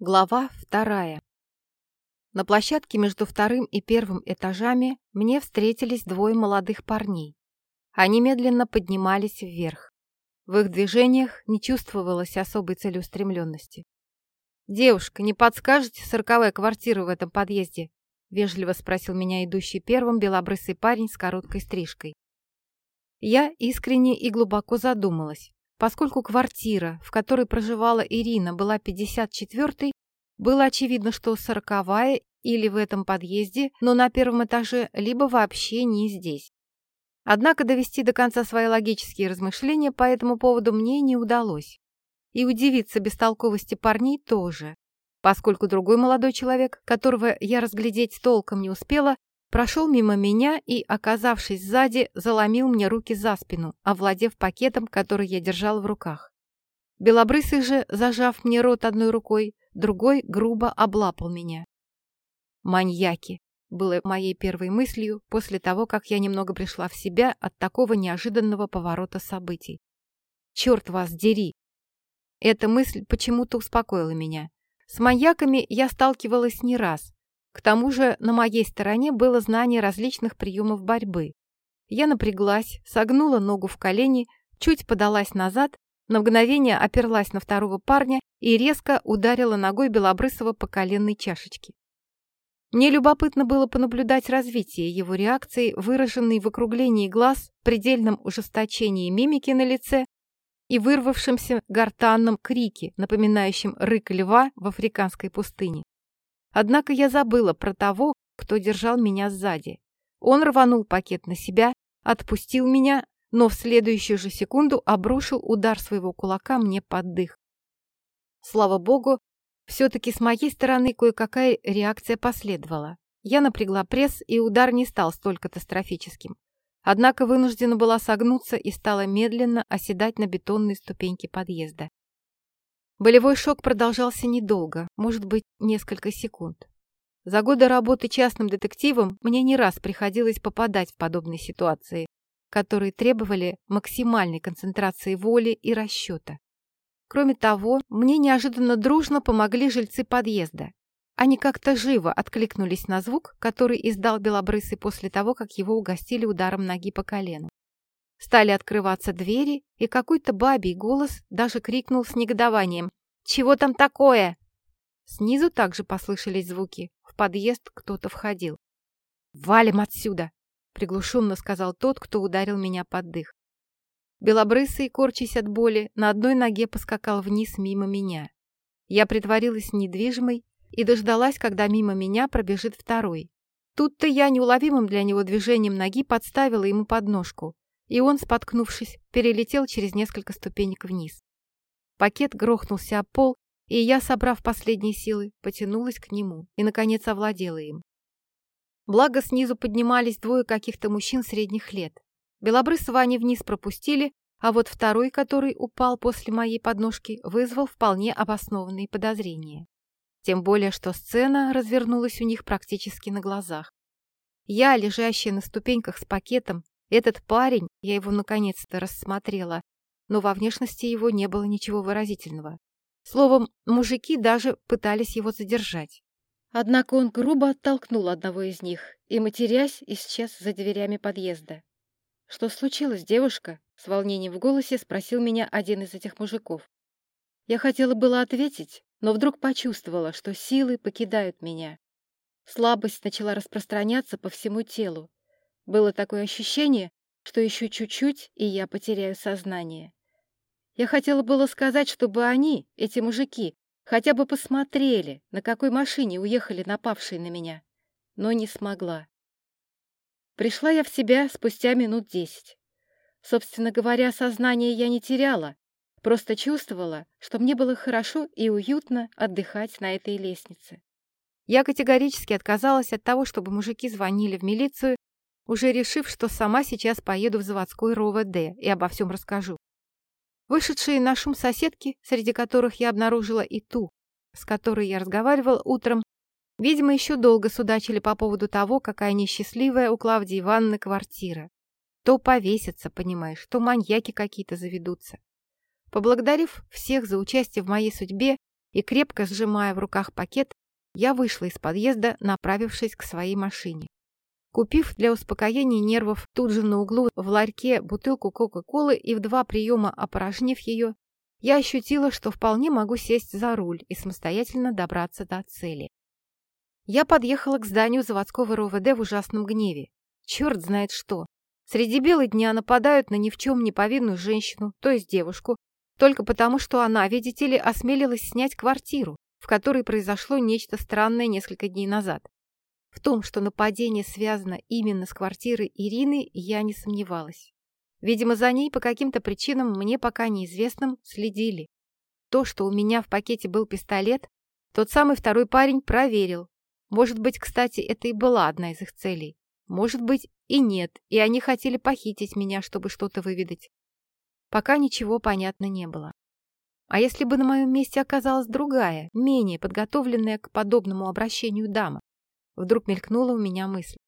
Глава вторая. На площадке между вторым и первым этажами мне встретились двое молодых парней. Они медленно поднимались вверх. В их движениях не чувствовалось особой целеустремленности. «Девушка, не подскажете сороковая квартира в этом подъезде?» — вежливо спросил меня идущий первым белобрысый парень с короткой стрижкой. Я искренне и глубоко задумалась. Поскольку квартира, в которой проживала Ирина, была 54-й, было очевидно, что сороковая или в этом подъезде, но на первом этаже, либо вообще не здесь. Однако довести до конца свои логические размышления по этому поводу мне не удалось. И удивиться бестолковости парней тоже, поскольку другой молодой человек, которого я разглядеть толком не успела, Прошел мимо меня и, оказавшись сзади, заломил мне руки за спину, овладев пакетом, который я держал в руках. Белобрысый же, зажав мне рот одной рукой, другой грубо облапал меня. «Маньяки!» было моей первой мыслью после того, как я немного пришла в себя от такого неожиданного поворота событий. «Черт вас дери!» Эта мысль почему-то успокоила меня. С маньяками я сталкивалась не раз, к тому же на моей стороне было знание различных приемов борьбы. Я напряглась, согнула ногу в колени, чуть подалась назад, на мгновение оперлась на второго парня и резко ударила ногой Белобрысова по коленной чашечке. Мне любопытно было понаблюдать развитие его реакции, выраженной в округлении глаз, предельном ужесточении мимики на лице и вырвавшемся гортанном крике, напоминающем рык льва в африканской пустыне. Однако я забыла про того, кто держал меня сзади. Он рванул пакет на себя, отпустил меня, но в следующую же секунду обрушил удар своего кулака мне под дых. Слава богу, все-таки с моей стороны кое-какая реакция последовала. Я напрягла пресс, и удар не стал столь катастрофическим. Однако вынуждена была согнуться и стала медленно оседать на бетонной ступеньке подъезда. Болевой шок продолжался недолго, может быть, несколько секунд. За годы работы частным детективом мне не раз приходилось попадать в подобные ситуации, которые требовали максимальной концентрации воли и расчета. Кроме того, мне неожиданно дружно помогли жильцы подъезда. Они как-то живо откликнулись на звук, который издал Белобрысый после того, как его угостили ударом ноги по колену. Стали открываться двери, и какой-то бабий голос даже крикнул с негодованием «Чего там такое?» Снизу также послышались звуки. В подъезд кто-то входил. «Валим отсюда!» — приглушенно сказал тот, кто ударил меня под дых. Белобрысый, корчась от боли, на одной ноге поскакал вниз мимо меня. Я притворилась недвижимой и дождалась, когда мимо меня пробежит второй. Тут-то я неуловимым для него движением ноги подставила ему подножку, и он, споткнувшись, перелетел через несколько ступенек вниз. Пакет грохнулся о пол, и я, собрав последние силы, потянулась к нему и, наконец, овладела им. Благо, снизу поднимались двое каких-то мужчин средних лет. Белобрысова они вниз пропустили, а вот второй, который упал после моей подножки, вызвал вполне обоснованные подозрения. Тем более, что сцена развернулась у них практически на глазах. Я, лежащая на ступеньках с пакетом, этот парень, я его наконец-то рассмотрела, но во внешности его не было ничего выразительного. Словом, мужики даже пытались его задержать. Однако он грубо оттолкнул одного из них и, матерясь, исчез за дверями подъезда. «Что случилось, девушка?» — с волнением в голосе спросил меня один из этих мужиков. Я хотела было ответить, но вдруг почувствовала, что силы покидают меня. Слабость начала распространяться по всему телу. Было такое ощущение, что еще чуть-чуть, и я потеряю сознание. Я хотела было сказать, чтобы они, эти мужики, хотя бы посмотрели, на какой машине уехали напавшие на меня, но не смогла. Пришла я в себя спустя минут десять. Собственно говоря, сознание я не теряла, просто чувствовала, что мне было хорошо и уютно отдыхать на этой лестнице. Я категорически отказалась от того, чтобы мужики звонили в милицию уже решив, что сама сейчас поеду в заводской РОВД и обо всем расскажу. Вышедшие на шум соседки, среди которых я обнаружила и ту, с которой я разговаривала утром, видимо, еще долго судачили по поводу того, какая несчастливая у Клавдии Ивановны квартира. То повесятся, понимаешь, то маньяки какие-то заведутся. Поблагодарив всех за участие в моей судьбе, и, крепко сжимая в руках пакет, я вышла из подъезда, направившись к своей машине. Купив для успокоения нервов тут же на углу в ларьке бутылку Кока-Колы и в два приема опорожнив ее, я ощутила, что вполне могу сесть за руль и самостоятельно добраться до цели. Я подъехала к зданию заводского РОВД в ужасном гневе. Черт знает что. Среди бела дня нападают на ни в чем не повинную женщину, то есть девушку, только потому, что она, видите ли, осмелилась снять квартиру, в которой произошло нечто странное несколько дней назад. В том, что нападение связано именно с квартирой Ирины, я не сомневалась. Видимо, за ней по каким-то причинам, мне пока неизвестным, следили. То, что у меня в пакете был пистолет, тот самый второй парень проверил. Может быть, кстати, это и была одна из их целей. Может быть, и нет, и они хотели похитить меня, чтобы что-то выведать. Пока ничего понятно не было. А если бы на моем месте оказалась другая, менее подготовленная к подобному обращению дама? Вдруг мелькнула у меня мысль.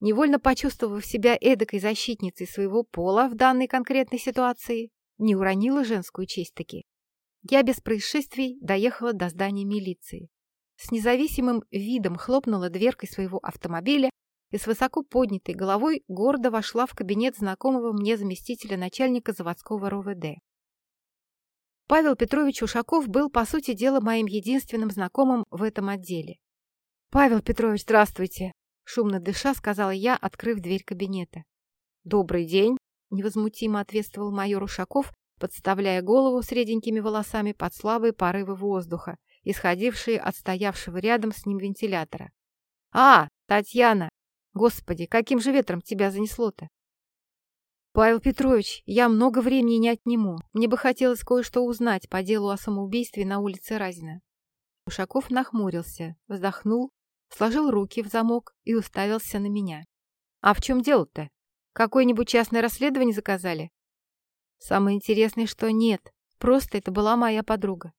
Невольно почувствовав себя эдакой защитницей своего пола в данной конкретной ситуации, не уронила женскую честь таки. Я без происшествий доехала до здания милиции. С независимым видом хлопнула дверкой своего автомобиля и с высоко поднятой головой гордо вошла в кабинет знакомого мне заместителя начальника заводского РОВД. Павел Петрович Ушаков был, по сути дела, моим единственным знакомым в этом отделе. «Павел Петрович, здравствуйте!» Шумно дыша, сказала я, открыв дверь кабинета. «Добрый день!» — невозмутимо ответствовал майор Ушаков, подставляя голову с реденькими волосами под слабые порывы воздуха, исходившие от стоявшего рядом с ним вентилятора. «А, Татьяна! Господи, каким же ветром тебя занесло-то?» «Павел Петрович, я много времени не отниму. Мне бы хотелось кое-что узнать по делу о самоубийстве на улице Разина». Ушаков нахмурился, вздохнул сложил руки в замок и уставился на меня. «А в чем дело-то? Какое-нибудь частное расследование заказали?» «Самое интересное, что нет. Просто это была моя подруга».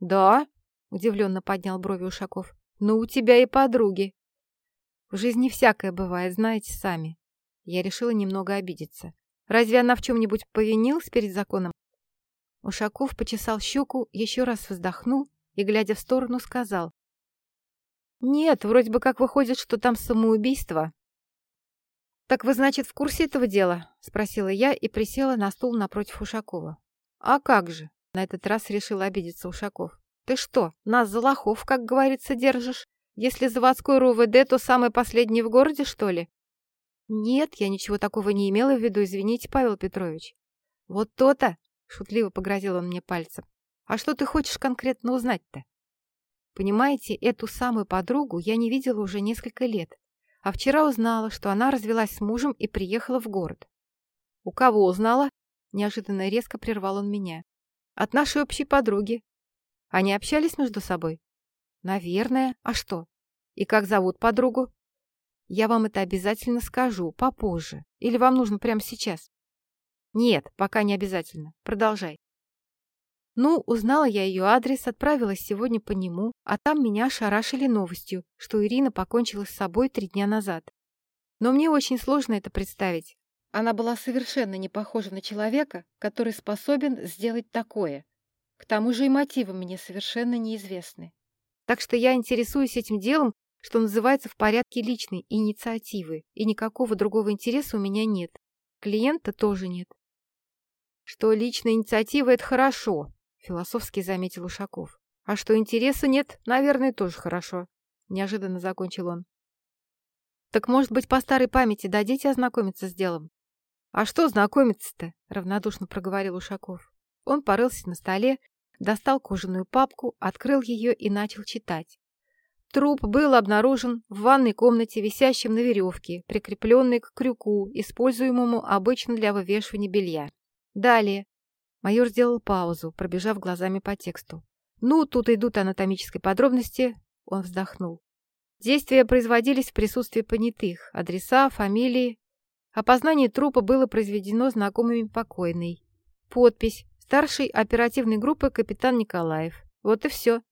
«Да?» — удивленно поднял брови Ушаков. «Ну, у тебя и подруги». «В жизни всякое бывает, знаете сами». Я решила немного обидеться. «Разве она в чем-нибудь повинилась перед законом?» Ушаков почесал щеку, еще раз вздохнул и, глядя в сторону, сказал. «Нет, вроде бы как выходит, что там самоубийство». «Так вы, значит, в курсе этого дела?» — спросила я и присела на стул напротив Ушакова. «А как же?» — на этот раз решил обидеться Ушаков. «Ты что, нас за лохов, как говорится, держишь? Если заводской РУВД, то самое последнее в городе, что ли?» «Нет, я ничего такого не имела в виду, извините, Павел Петрович». «Вот то-то!» — шутливо погрозил он мне пальцем. «А что ты хочешь конкретно узнать-то?» Понимаете, эту самую подругу я не видела уже несколько лет, а вчера узнала, что она развелась с мужем и приехала в город. «У кого узнала?» – неожиданно резко прервал он меня. «От нашей общей подруги. Они общались между собой?» «Наверное. А что? И как зовут подругу?» «Я вам это обязательно скажу, попозже. Или вам нужно прямо сейчас?» «Нет, пока не обязательно. Продолжай». Ну, узнала я ее адрес, отправилась сегодня по нему, а там меня шарашили новостью, что Ирина покончила с собой три дня назад. Но мне очень сложно это представить. Она была совершенно не похожа на человека, который способен сделать такое. К тому же и мотивы мне совершенно неизвестны. Так что я интересуюсь этим делом, что называется, в порядке личной инициативы, и никакого другого интереса у меня нет. Клиента тоже нет. Что личная инициатива – это хорошо, Философски заметил Ушаков. А что интереса нет, наверное, тоже хорошо. Неожиданно закончил он. Так, может быть, по старой памяти дадите ознакомиться с делом? А что знакомиться-то? Равнодушно проговорил Ушаков. Он порылся на столе, достал кожаную папку, открыл ее и начал читать. Труп был обнаружен в ванной комнате, висящем на веревке, прикрепленной к крюку, используемому обычно для вывешивания белья. Далее. Майор сделал паузу, пробежав глазами по тексту. «Ну, тут идут анатомические подробности», — он вздохнул. Действия производились в присутствии понятых, адреса, фамилии. Опознание трупа было произведено знакомыми покойной. Подпись «Старший оперативной группы капитан Николаев». Вот и все.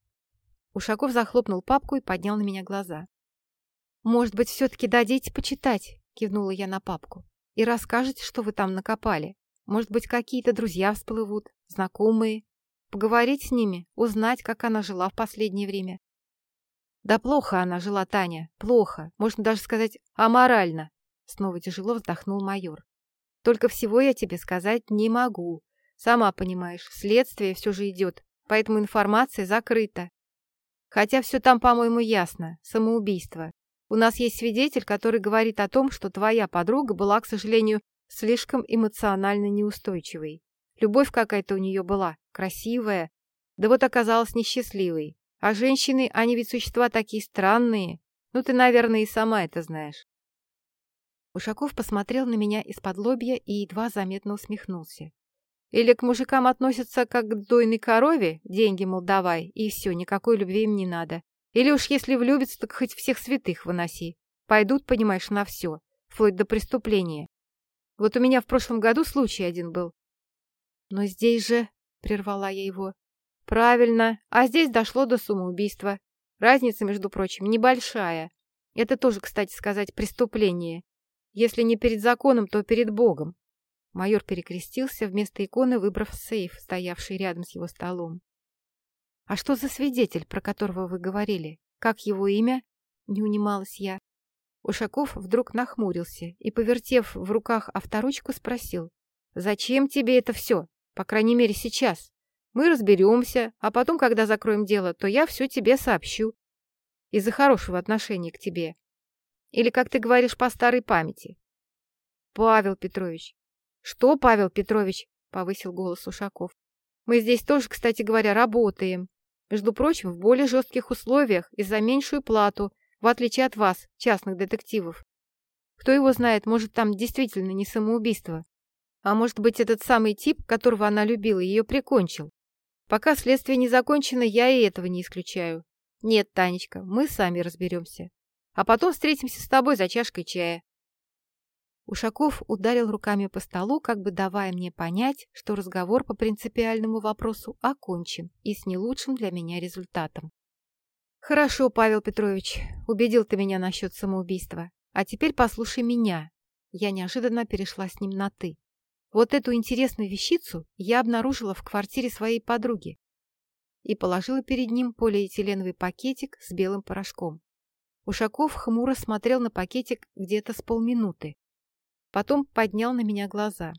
Ушаков захлопнул папку и поднял на меня глаза. «Может быть, все-таки дадите почитать?» — кивнула я на папку. «И расскажете, что вы там накопали?» Может быть, какие-то друзья всплывут, знакомые. поговорить с ними, узнать, как она жила в последнее время. Да плохо она жила, Таня, плохо, можно даже сказать, аморально. Снова тяжело вздохнул майор. Только всего я тебе сказать не могу. Сама понимаешь, следствие все же идет, поэтому информация закрыта. Хотя все там, по-моему, ясно. Самоубийство. У нас есть свидетель, который говорит о том, что твоя подруга была, к сожалению, слишком эмоционально неустойчивой. Любовь какая-то у нее была, красивая, да вот оказалась несчастливой. А женщины, они ведь существа такие странные. Ну, ты, наверное, и сама это знаешь. Ушаков посмотрел на меня из-под лобья и едва заметно усмехнулся. Или к мужикам относятся как к дойной корове, деньги, мол, давай, и все, никакой любви им не надо. Или уж если влюбятся, так хоть всех святых выноси. Пойдут, понимаешь, на все, вплоть до преступления. Вот у меня в прошлом году случай один был. Но здесь же, — прервала я его, — правильно, а здесь дошло до самоубийства. Разница, между прочим, небольшая. Это тоже, кстати сказать, преступление. Если не перед законом, то перед Богом. Майор перекрестился, вместо иконы выбрав сейф, стоявший рядом с его столом. «А что за свидетель, про которого вы говорили? Как его имя?» — не унималась я. Ушаков вдруг нахмурился и, повертев в руках авторучку, спросил. «Зачем тебе это все? По крайней мере, сейчас. Мы разберемся, а потом, когда закроем дело, то я все тебе сообщу. Из-за хорошего отношения к тебе. Или, как ты говоришь, по старой памяти. Павел Петрович, «Что, Павел Петрович?» — повысил голос Ушаков. «Мы здесь тоже, кстати говоря, работаем. Между прочим, в более жестких условиях и за меньшую плату, в отличие от вас, частных детективов. Кто его знает, может, там действительно не самоубийство. А может быть, этот самый тип, которого она любила, ее прикончил. Пока следствие не закончено, я и этого не исключаю. Нет, Танечка, мы сами разберемся. А потом встретимся с тобой за чашкой чая. Ушаков ударил руками по столу, как бы давая мне понять, что разговор по принципиальному вопросу окончен и с не лучшим для меня результатом. «Хорошо, Павел Петрович, убедил ты меня насчет самоубийства. А теперь послушай меня». Я неожиданно перешла с ним на «ты». Вот эту интересную вещицу я обнаружила в квартире своей подруги и положила перед ним полиэтиленовый пакетик с белым порошком. Ушаков хмуро смотрел на пакетик где-то с полминуты, Потом поднял на меня глаза.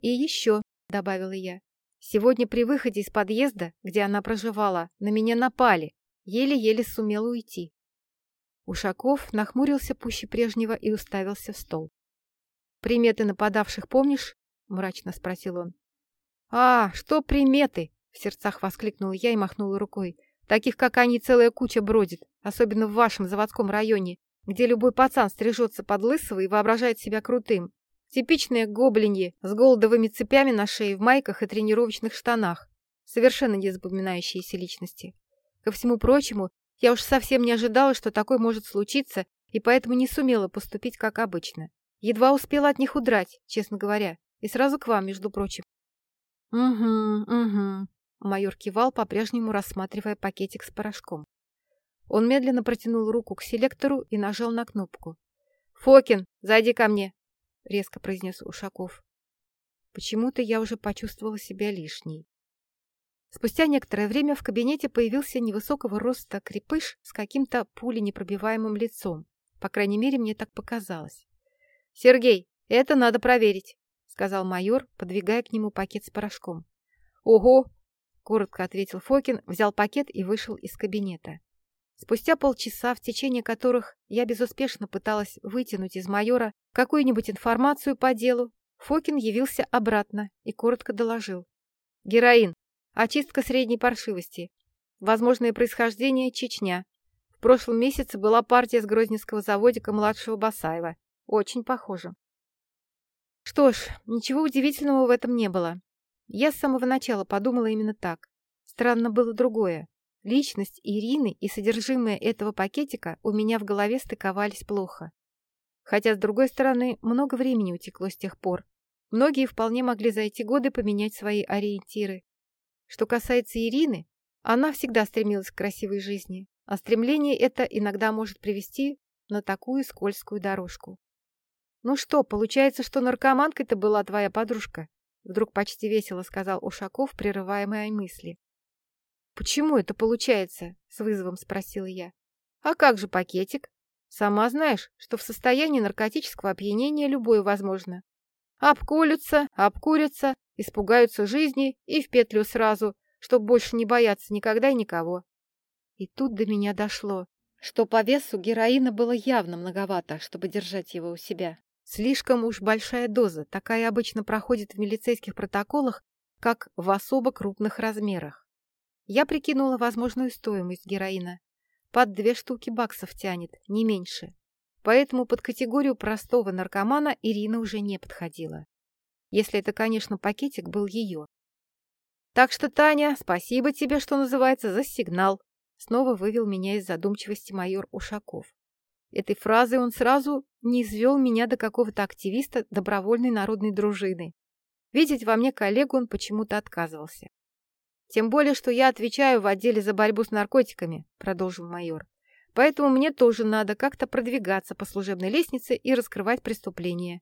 «И еще», — добавила я, — «сегодня при выходе из подъезда, где она проживала, на меня напали. Еле-еле сумела уйти». Ушаков нахмурился пуще прежнего и уставился в стол. «Приметы нападавших помнишь?» — мрачно спросил он. «А, что приметы?» — в сердцах воскликнула я и махнула рукой. «Таких, как они, целая куча бродит, особенно в вашем заводском районе где любой пацан стрижется под лысого и воображает себя крутым. Типичные гоблиньи с голдовыми цепями на шее в майках и тренировочных штанах, совершенно не запоминающиеся личности. Ко всему прочему, я уж совсем не ожидала, что такое может случиться, и поэтому не сумела поступить как обычно. Едва успела от них удрать, честно говоря, и сразу к вам, между прочим. «Угу, угу», — майор кивал, по-прежнему рассматривая пакетик с порошком. Он медленно протянул руку к селектору и нажал на кнопку. «Фокин, зайди ко мне!» — резко произнес Ушаков. Почему-то я уже почувствовала себя лишней. Спустя некоторое время в кабинете появился невысокого роста крепыш с каким-то пуленепробиваемым лицом. По крайней мере, мне так показалось. «Сергей, это надо проверить», — сказал майор, подвигая к нему пакет с порошком. «Ого!» — коротко ответил Фокин, взял пакет и вышел из кабинета. Спустя полчаса, в течение которых я безуспешно пыталась вытянуть из майора какую-нибудь информацию по делу, Фокин явился обратно и коротко доложил. Героин. Очистка средней паршивости. Возможное происхождение Чечня. В прошлом месяце была партия с грозненского заводика младшего Басаева. Очень похоже. Что ж, ничего удивительного в этом не было. Я с самого начала подумала именно так. Странно было другое. Личность Ирины и содержимое этого пакетика у меня в голове стыковались плохо. Хотя, с другой стороны, много времени утекло с тех пор. Многие вполне могли за эти годы поменять свои ориентиры. Что касается Ирины, она всегда стремилась к красивой жизни, а стремление это иногда может привести на такую скользкую дорожку. «Ну что, получается, что наркоманкой-то была твоя подружка?» Вдруг почти весело сказал Ушаков, прерывая мои мысли. «Почему это получается?» — с вызовом спросила я. «А как же пакетик? Сама знаешь, что в состоянии наркотического опьянения любое возможно. Обколются, обкурятся, испугаются жизни и в петлю сразу, чтобы больше не бояться никогда и никого». И тут до меня дошло, что по весу героина было явно многовато, чтобы держать его у себя. Слишком уж большая доза, такая обычно проходит в милицейских протоколах, как в особо крупных размерах. Я прикинула возможную стоимость героина. Под две штуки баксов тянет, не меньше. Поэтому под категорию простого наркомана Ирина уже не подходила. Если это, конечно, пакетик был ее. Так что, Таня, спасибо тебе, что называется, за сигнал. Снова вывел меня из задумчивости майор Ушаков. Этой фразой он сразу не извел меня до какого-то активиста добровольной народной дружины. Видеть во мне коллегу он почему-то отказывался. «Тем более, что я отвечаю в отделе за борьбу с наркотиками», — продолжил майор. «Поэтому мне тоже надо как-то продвигаться по служебной лестнице и раскрывать преступления.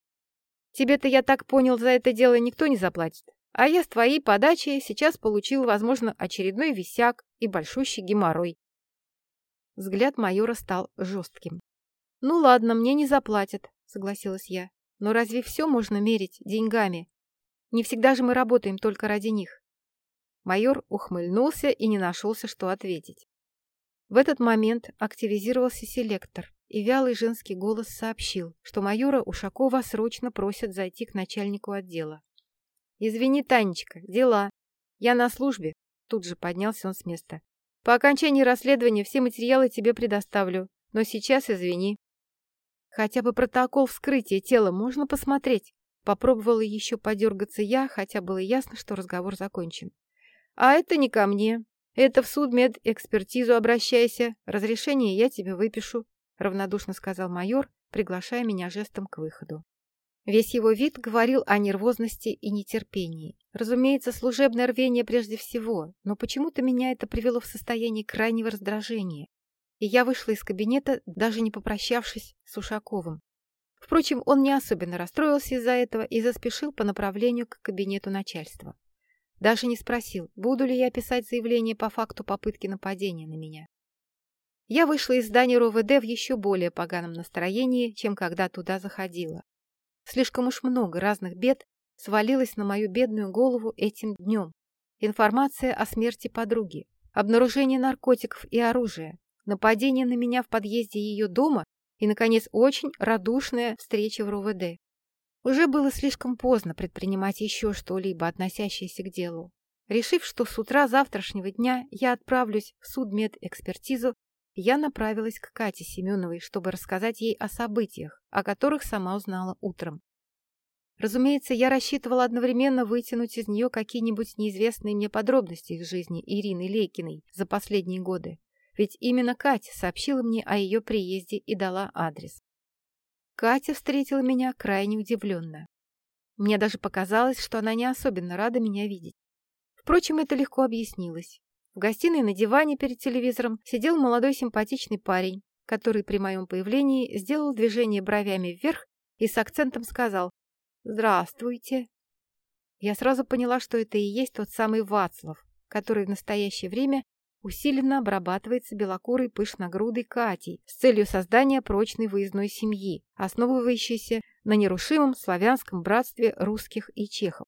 Тебе-то, я так понял, за это дело никто не заплатит. А я с твоей подачи сейчас получил, возможно, очередной висяк и большущий геморрой». Взгляд майора стал жестким. «Ну ладно, мне не заплатят», — согласилась я. «Но разве все можно мерить деньгами? Не всегда же мы работаем только ради них». Майор ухмыльнулся и не нашелся, что ответить. В этот момент активизировался селектор, и вялый женский голос сообщил, что майора Ушакова срочно просят зайти к начальнику отдела. «Извини, Танечка, дела. Я на службе», — тут же поднялся он с места. «По окончании расследования все материалы тебе предоставлю, но сейчас извини». Хотя бы протокол вскрытия тела можно посмотреть. Попробовала еще подергаться я, хотя было ясно, что разговор закончен. А это не ко мне. Это в судмедэкспертизу обращайся. Разрешение я тебе выпишу, равнодушно сказал майор, приглашая меня жестом к выходу. Весь его вид говорил о нервозности и нетерпении. Разумеется, служебное рвение прежде всего, но почему-то меня это привело в состояние крайнего раздражения и я вышла из кабинета, даже не попрощавшись с Ушаковым. Впрочем, он не особенно расстроился из-за этого и заспешил по направлению к кабинету начальства. Даже не спросил, буду ли я писать заявление по факту попытки нападения на меня. Я вышла из здания РОВД в еще более поганом настроении, чем когда туда заходила. Слишком уж много разных бед свалилось на мою бедную голову этим днем. Информация о смерти подруги, обнаружение наркотиков и оружия, нападение на меня в подъезде ее дома и, наконец, очень радушная встреча в РУВД. Уже было слишком поздно предпринимать еще что-либо, относящееся к делу. Решив, что с утра завтрашнего дня я отправлюсь в судмедэкспертизу, я направилась к Кате Семеновой, чтобы рассказать ей о событиях, о которых сама узнала утром. Разумеется, я рассчитывала одновременно вытянуть из нее какие-нибудь неизвестные мне подробности из жизни Ирины Лейкиной за последние годы. Ведь именно Катя сообщила мне о ее приезде и дала адрес. Катя встретила меня крайне удивленно. Мне даже показалось, что она не особенно рада меня видеть. Впрочем, это легко объяснилось. В гостиной на диване перед телевизором сидел молодой симпатичный парень, который при моем появлении сделал движение бровями вверх и с акцентом сказал «Здравствуйте». Я сразу поняла, что это и есть тот самый Вацлав, который в настоящее время усиленно обрабатывается белокурой пышногрудой Катей с целью создания прочной выездной семьи, основывающейся на нерушимом славянском братстве русских и чехов.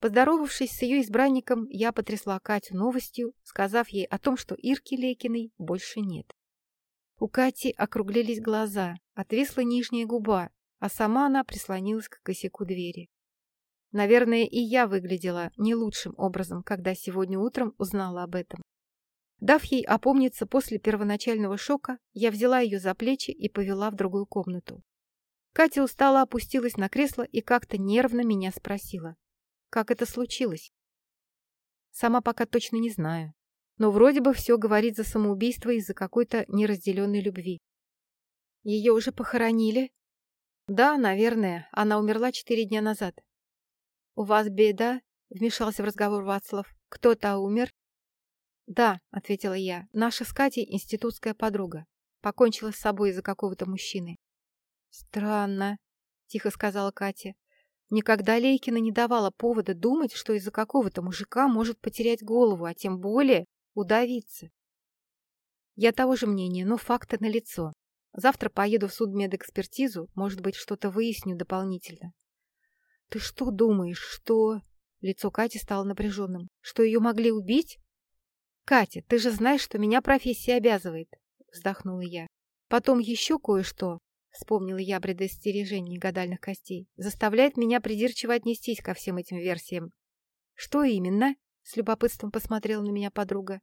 Поздоровавшись с ее избранником, я потрясла Катю новостью, сказав ей о том, что Ирки Лекиной больше нет. У Кати округлились глаза, отвисла нижняя губа, а сама она прислонилась к косяку двери. Наверное, и я выглядела не лучшим образом, когда сегодня утром узнала об этом. Дав ей опомниться после первоначального шока, я взяла ее за плечи и повела в другую комнату. Катя устало опустилась на кресло и как-то нервно меня спросила. Как это случилось? Сама пока точно не знаю. Но вроде бы все говорит за самоубийство из-за какой-то неразделенной любви. Ее уже похоронили? Да, наверное. Она умерла четыре дня назад. У вас беда? Вмешался в разговор Вацлав. Кто-то умер? «Да», — ответила я, — «наша с Катей институтская подруга. Покончила с собой из-за какого-то мужчины». «Странно», — тихо сказала Катя. Никогда Лейкина не давала повода думать, что из-за какого-то мужика может потерять голову, а тем более удавиться. Я того же мнения, но факты налицо. Завтра поеду в судмедэкспертизу, может быть, что-то выясню дополнительно. Ты что думаешь, что... Лицо Кати стало напряженным. Что ее могли убить? Катя, ты же знаешь, что меня профессия обязывает, вздохнула я. Потом еще кое-что, вспомнила я предостережение гадальных костей, заставляет меня придирчиво отнестись ко всем этим версиям. Что именно? С любопытством посмотрела на меня подруга.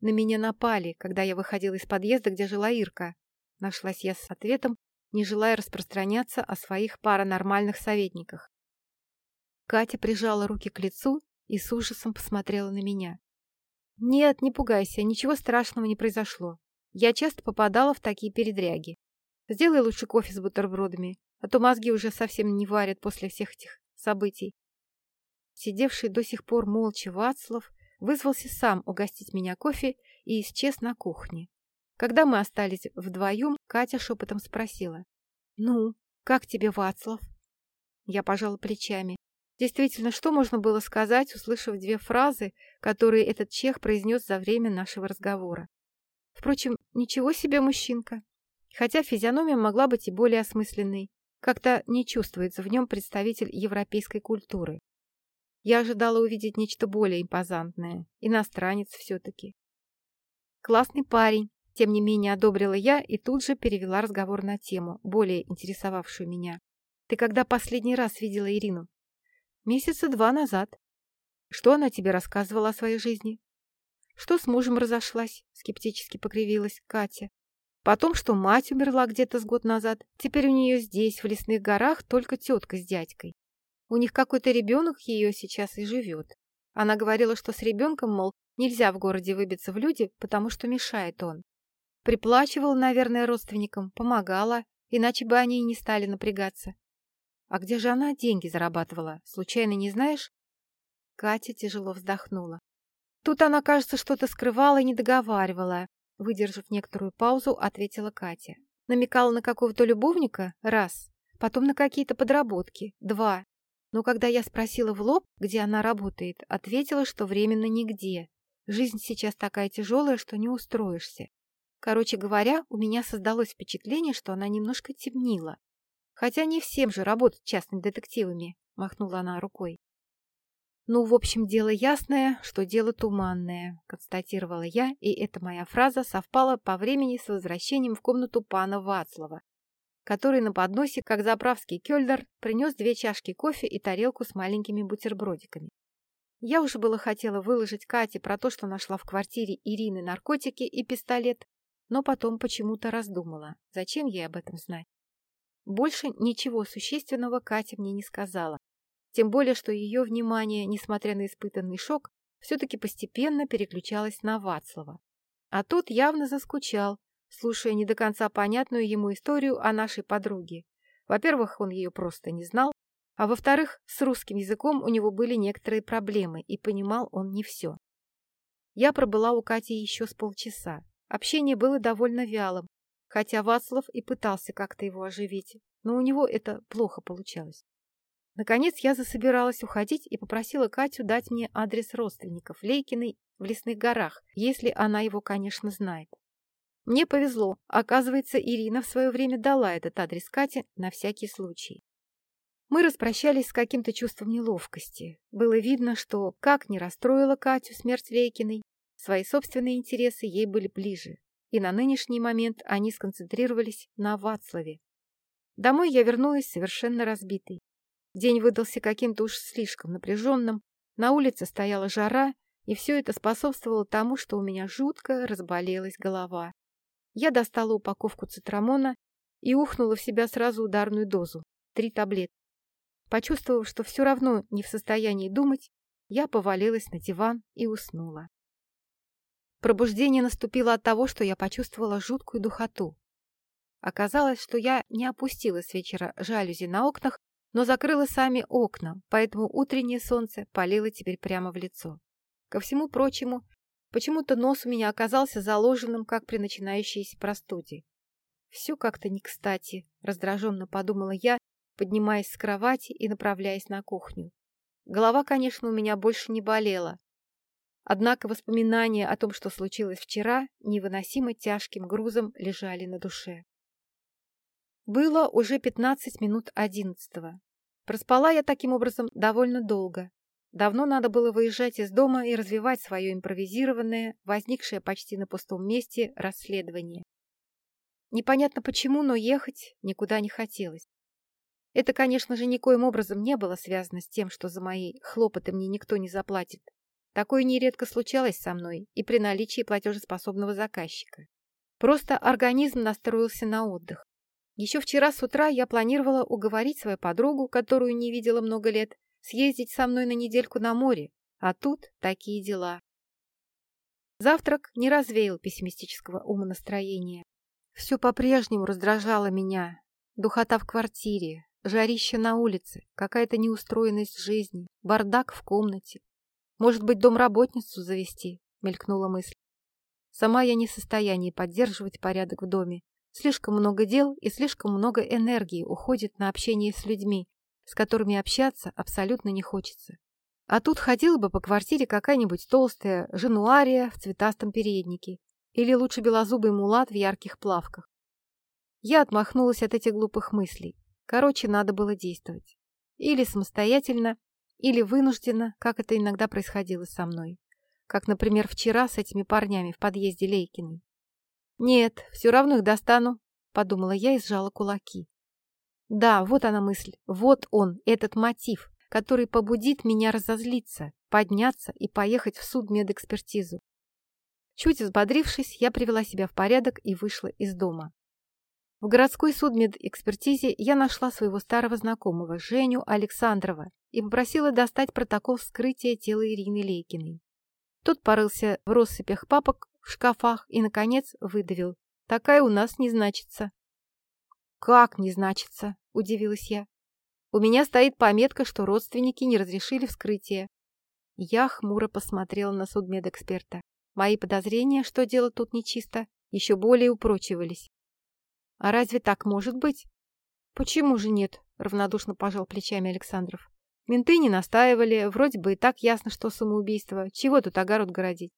На меня напали, когда я выходила из подъезда, где жила Ирка. Нашлась я с ответом, не желая распространяться о своих паранормальных советниках. Катя прижала руки к лицу и с ужасом посмотрела на меня. «Нет, не пугайся, ничего страшного не произошло. Я часто попадала в такие передряги. Сделай лучше кофе с бутербродами, а то мозги уже совсем не варят после всех этих событий». Сидевший до сих пор молча Вацлав вызвался сам угостить меня кофе и исчез на кухне. Когда мы остались вдвоем, Катя шепотом спросила. «Ну, как тебе, Вацлав?» Я пожала плечами. Действительно, что можно было сказать, услышав две фразы, которые этот чех произнес за время нашего разговора? Впрочем, ничего себе мужчинка. Хотя физиономия могла быть и более осмысленной. Как-то не чувствуется в нем представитель европейской культуры. Я ожидала увидеть нечто более импозантное. Иностранец все-таки. Классный парень, тем не менее одобрила я и тут же перевела разговор на тему, более интересовавшую меня. Ты когда последний раз видела Ирину? Месяца два назад. Что она тебе рассказывала о своей жизни? Что с мужем разошлась? Скептически покривилась Катя. Потом, что мать умерла где-то с год назад. Теперь у нее здесь, в лесных горах, только тетка с дядькой. У них какой-то ребенок ее сейчас и живет. Она говорила, что с ребенком, мол, нельзя в городе выбиться в люди, потому что мешает он. Приплачивала, наверное, родственникам, помогала, иначе бы они и не стали напрягаться. А где же она деньги зарабатывала? Случайно не знаешь? Катя тяжело вздохнула. Тут она, кажется, что-то скрывала и не договаривала. Выдержав некоторую паузу, ответила Катя. Намекала на какого-то любовника? Раз. Потом на какие-то подработки? Два. Но когда я спросила в лоб, где она работает, ответила, что временно нигде. Жизнь сейчас такая тяжелая, что не устроишься. Короче говоря, у меня создалось впечатление, что она немножко темнила. Хотя не всем же работать частными детективами, махнула она рукой. Ну, в общем, дело ясное, что дело туманное, констатировала я, и эта моя фраза совпала по времени с возвращением в комнату пана Вацлава, который на подносе, как заправский кёльдер, принес две чашки кофе и тарелку с маленькими бутербродиками. Я уже было хотела выложить Кате про то, что нашла в квартире Ирины наркотики и пистолет, но потом почему-то раздумала, зачем ей об этом знать. Больше ничего существенного Катя мне не сказала, тем более, что ее внимание, несмотря на испытанный шок, все-таки постепенно переключалось на Вацлава. А тот явно заскучал, слушая не до конца понятную ему историю о нашей подруге. Во-первых, он ее просто не знал, а во-вторых, с русским языком у него были некоторые проблемы, и понимал он не все. Я пробыла у Кати еще с полчаса. Общение было довольно вялым, хотя Вацлав и пытался как-то его оживить, но у него это плохо получалось. Наконец я засобиралась уходить и попросила Катю дать мне адрес родственников Лейкиной в лесных горах, если она его, конечно, знает. Мне повезло. Оказывается, Ирина в свое время дала этот адрес Кате на всякий случай. Мы распрощались с каким-то чувством неловкости. Было видно, что, как не расстроила Катю смерть Лейкиной, свои собственные интересы ей были ближе, и на нынешний момент они сконцентрировались на Вацлаве. Домой я вернулась совершенно разбитой. День выдался каким-то уж слишком напряженным, на улице стояла жара, и все это способствовало тому, что у меня жутко разболелась голова. Я достала упаковку цитрамона и ухнула в себя сразу ударную дозу – три таблетки. Почувствовав, что все равно не в состоянии думать, я повалилась на диван и уснула. Пробуждение наступило от того, что я почувствовала жуткую духоту. Оказалось, что я не опустила с вечера жалюзи на окнах, но закрыла сами окна, поэтому утреннее солнце палило теперь прямо в лицо. Ко всему прочему, Почему-то нос у меня оказался заложенным, как при начинающейся простуде. Все как-то не кстати, раздраженно подумала я, поднимаясь с кровати и направляясь на кухню. Голова, конечно, у меня больше не болела. Однако воспоминания о том, что случилось вчера, невыносимо тяжким грузом лежали на душе. Было уже пятнадцать минут одиннадцатого. Проспала я таким образом довольно долго. Давно надо было выезжать из дома и развивать свое импровизированное, возникшее почти на пустом месте, расследование. Непонятно почему, но ехать никуда не хотелось. Это, конечно же, никоим образом не было связано с тем, что за мои хлопоты мне никто не заплатит. Такое нередко случалось со мной и при наличии платежеспособного заказчика. Просто организм настроился на отдых. Еще вчера с утра я планировала уговорить свою подругу, которую не видела много лет, съездить со мной на недельку на море, а тут такие дела. Завтрак не развеял пессимистического умонастроения. Все по-прежнему раздражало меня. Духота в квартире, жарище на улице, какая-то неустроенность жизни, бардак в комнате. Может быть, домработницу завести, мелькнула мысль. Сама я не в состоянии поддерживать порядок в доме. Слишком много дел и слишком много энергии уходит на общение с людьми, с которыми общаться абсолютно не хочется. А тут ходила бы по квартире какая-нибудь толстая женуария в цветастом переднике или лучше белозубый мулат в ярких плавках. Я отмахнулась от этих глупых мыслей. Короче, надо было действовать. Или самостоятельно, или вынужденно, как это иногда происходило со мной. Как, например, вчера с этими парнями в подъезде Лейкиной. «Нет, все равно их достану», — подумала я и сжала кулаки. Да, вот она мысль, вот он, этот мотив, который побудит меня разозлиться, подняться и поехать в суд медэкспертизу. Чуть взбодрившись, я привела себя в порядок и вышла из дома. В городской судмедэкспертизе я нашла своего старого знакомого, Женю Александрова, и попросила достать протокол вскрытия тела Ирины Лейкиной. Тот порылся в россыпях папок в шкафах и, наконец, выдавил. «Такая у нас не значится». «Как не значится?» – удивилась я. «У меня стоит пометка, что родственники не разрешили вскрытие». Я хмуро посмотрела на судмедэксперта. Мои подозрения, что дело тут нечисто, еще более упрочивались. «А разве так может быть?» «Почему же нет?» – равнодушно пожал плечами Александров. «Менты не настаивали, вроде бы и так ясно, что самоубийство. Чего тут огород городить?»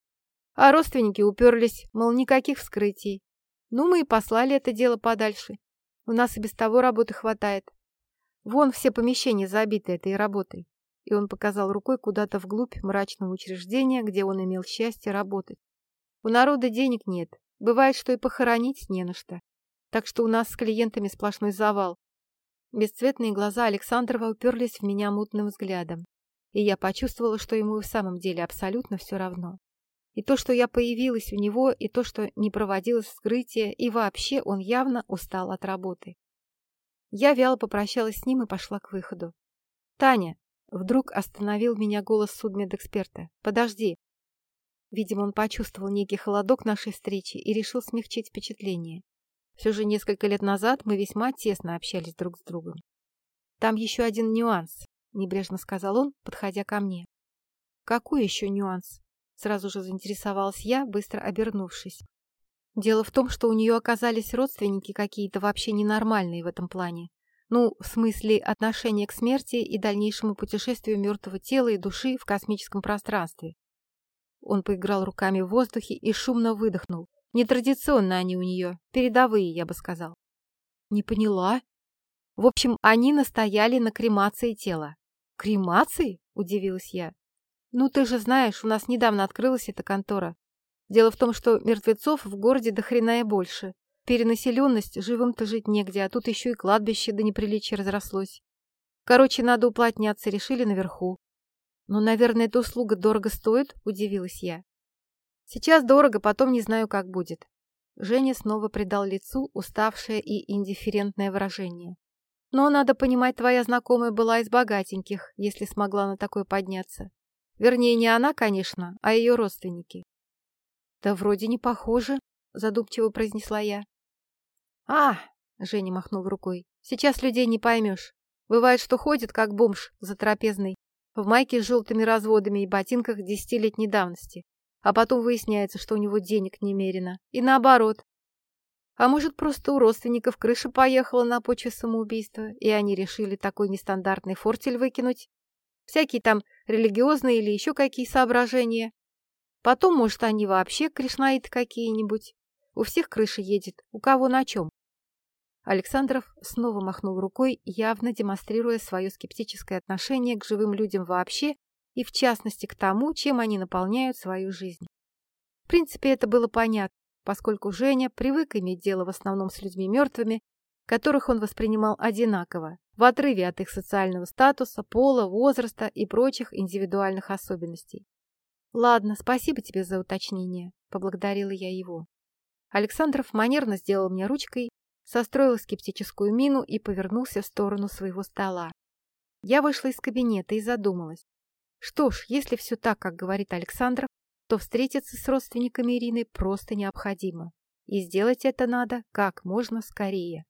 А родственники уперлись, мол, никаких вскрытий. Ну, мы и послали это дело подальше. У нас и без того работы хватает. Вон все помещения забиты этой работой. И он показал рукой куда-то вглубь мрачного учреждения, где он имел счастье работать. У народа денег нет. Бывает, что и похоронить не на что. Так что у нас с клиентами сплошной завал. Бесцветные глаза Александрова уперлись в меня мутным взглядом. И я почувствовала, что ему в самом деле абсолютно все равно. И то, что я появилась у него, и то, что не проводилось вскрытие, и вообще он явно устал от работы. Я вяло попрощалась с ним и пошла к выходу. «Таня!» — вдруг остановил меня голос судмедэксперта. «Подожди!» Видимо, он почувствовал некий холодок нашей встречи и решил смягчить впечатление. Все же несколько лет назад мы весьма тесно общались друг с другом. «Там еще один нюанс», — небрежно сказал он, подходя ко мне. «Какой еще нюанс?» Сразу же заинтересовалась я, быстро обернувшись. Дело в том, что у нее оказались родственники какие-то вообще ненормальные в этом плане. Ну, в смысле отношения к смерти и дальнейшему путешествию мертвого тела и души в космическом пространстве. Он поиграл руками в воздухе и шумно выдохнул. Нетрадиционно они у нее, передовые, я бы сказал. Не поняла. В общем, они настояли на кремации тела. Кремации? Удивилась я. «Ну, ты же знаешь, у нас недавно открылась эта контора. Дело в том, что мертвецов в городе до хрена и больше. Перенаселенность, живым-то жить негде, а тут еще и кладбище до неприличия разрослось. Короче, надо уплотняться, решили наверху. «Ну, наверное, эта услуга дорого стоит?» – удивилась я. «Сейчас дорого, потом не знаю, как будет». Женя снова придал лицу уставшее и индифферентное выражение. «Но, надо понимать, твоя знакомая была из богатеньких, если смогла на такое подняться. Вернее, не она, конечно, а ее родственники. «Да вроде не похоже», — задумчиво произнесла я. «А!» — Женя махнул рукой. «Сейчас людей не поймешь. Бывает, что ходит, как бомж за трапезной, в майке с желтыми разводами и ботинках десятилетней давности. А потом выясняется, что у него денег немерено. И наоборот. А может, просто у родственников крыша поехала на почве самоубийства, и они решили такой нестандартный фортель выкинуть? Всякие там религиозные или еще какие соображения. Потом, может, они вообще кришнаиты какие-нибудь. У всех крыша едет, у кого на чем. Александров снова махнул рукой, явно демонстрируя свое скептическое отношение к живым людям вообще и, в частности, к тому, чем они наполняют свою жизнь. В принципе, это было понятно поскольку Женя привык иметь дело в основном с людьми мертвыми, которых он воспринимал одинаково, в отрыве от их социального статуса, пола, возраста и прочих индивидуальных особенностей. «Ладно, спасибо тебе за уточнение», — поблагодарила я его. Александров манерно сделал мне ручкой, состроил скептическую мину и повернулся в сторону своего стола. Я вышла из кабинета и задумалась. Что ж, если все так, как говорит Александров, то встретиться с родственниками Ирины просто необходимо. И сделать это надо как можно скорее.